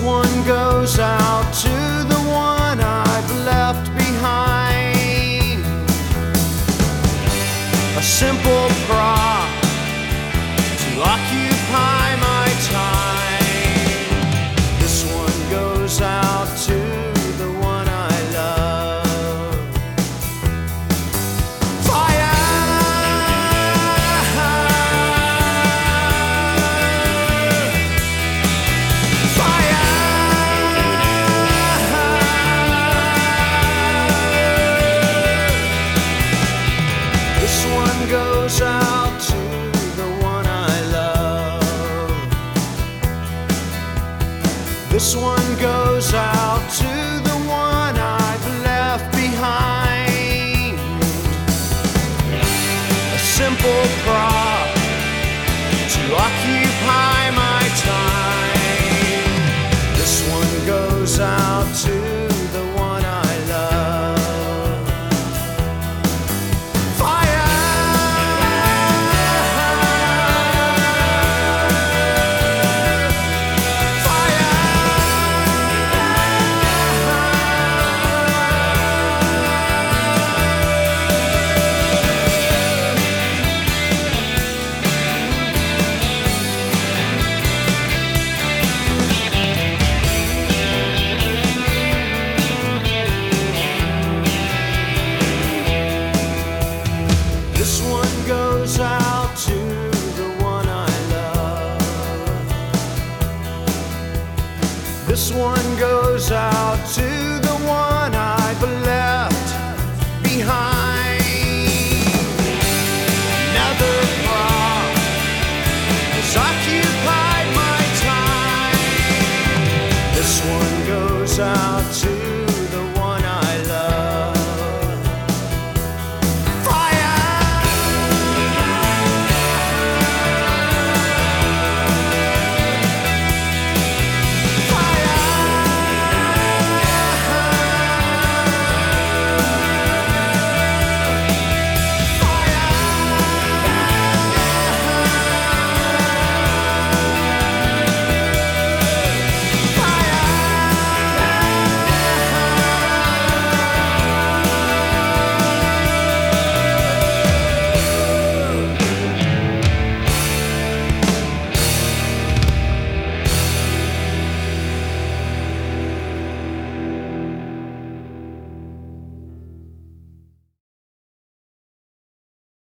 one goes out to the one I've left behind. A simple prop to occupy goes out to the one I love. This one goes out to the one I've left behind. A simple prop to occupy This one goes out to the one I've left behind.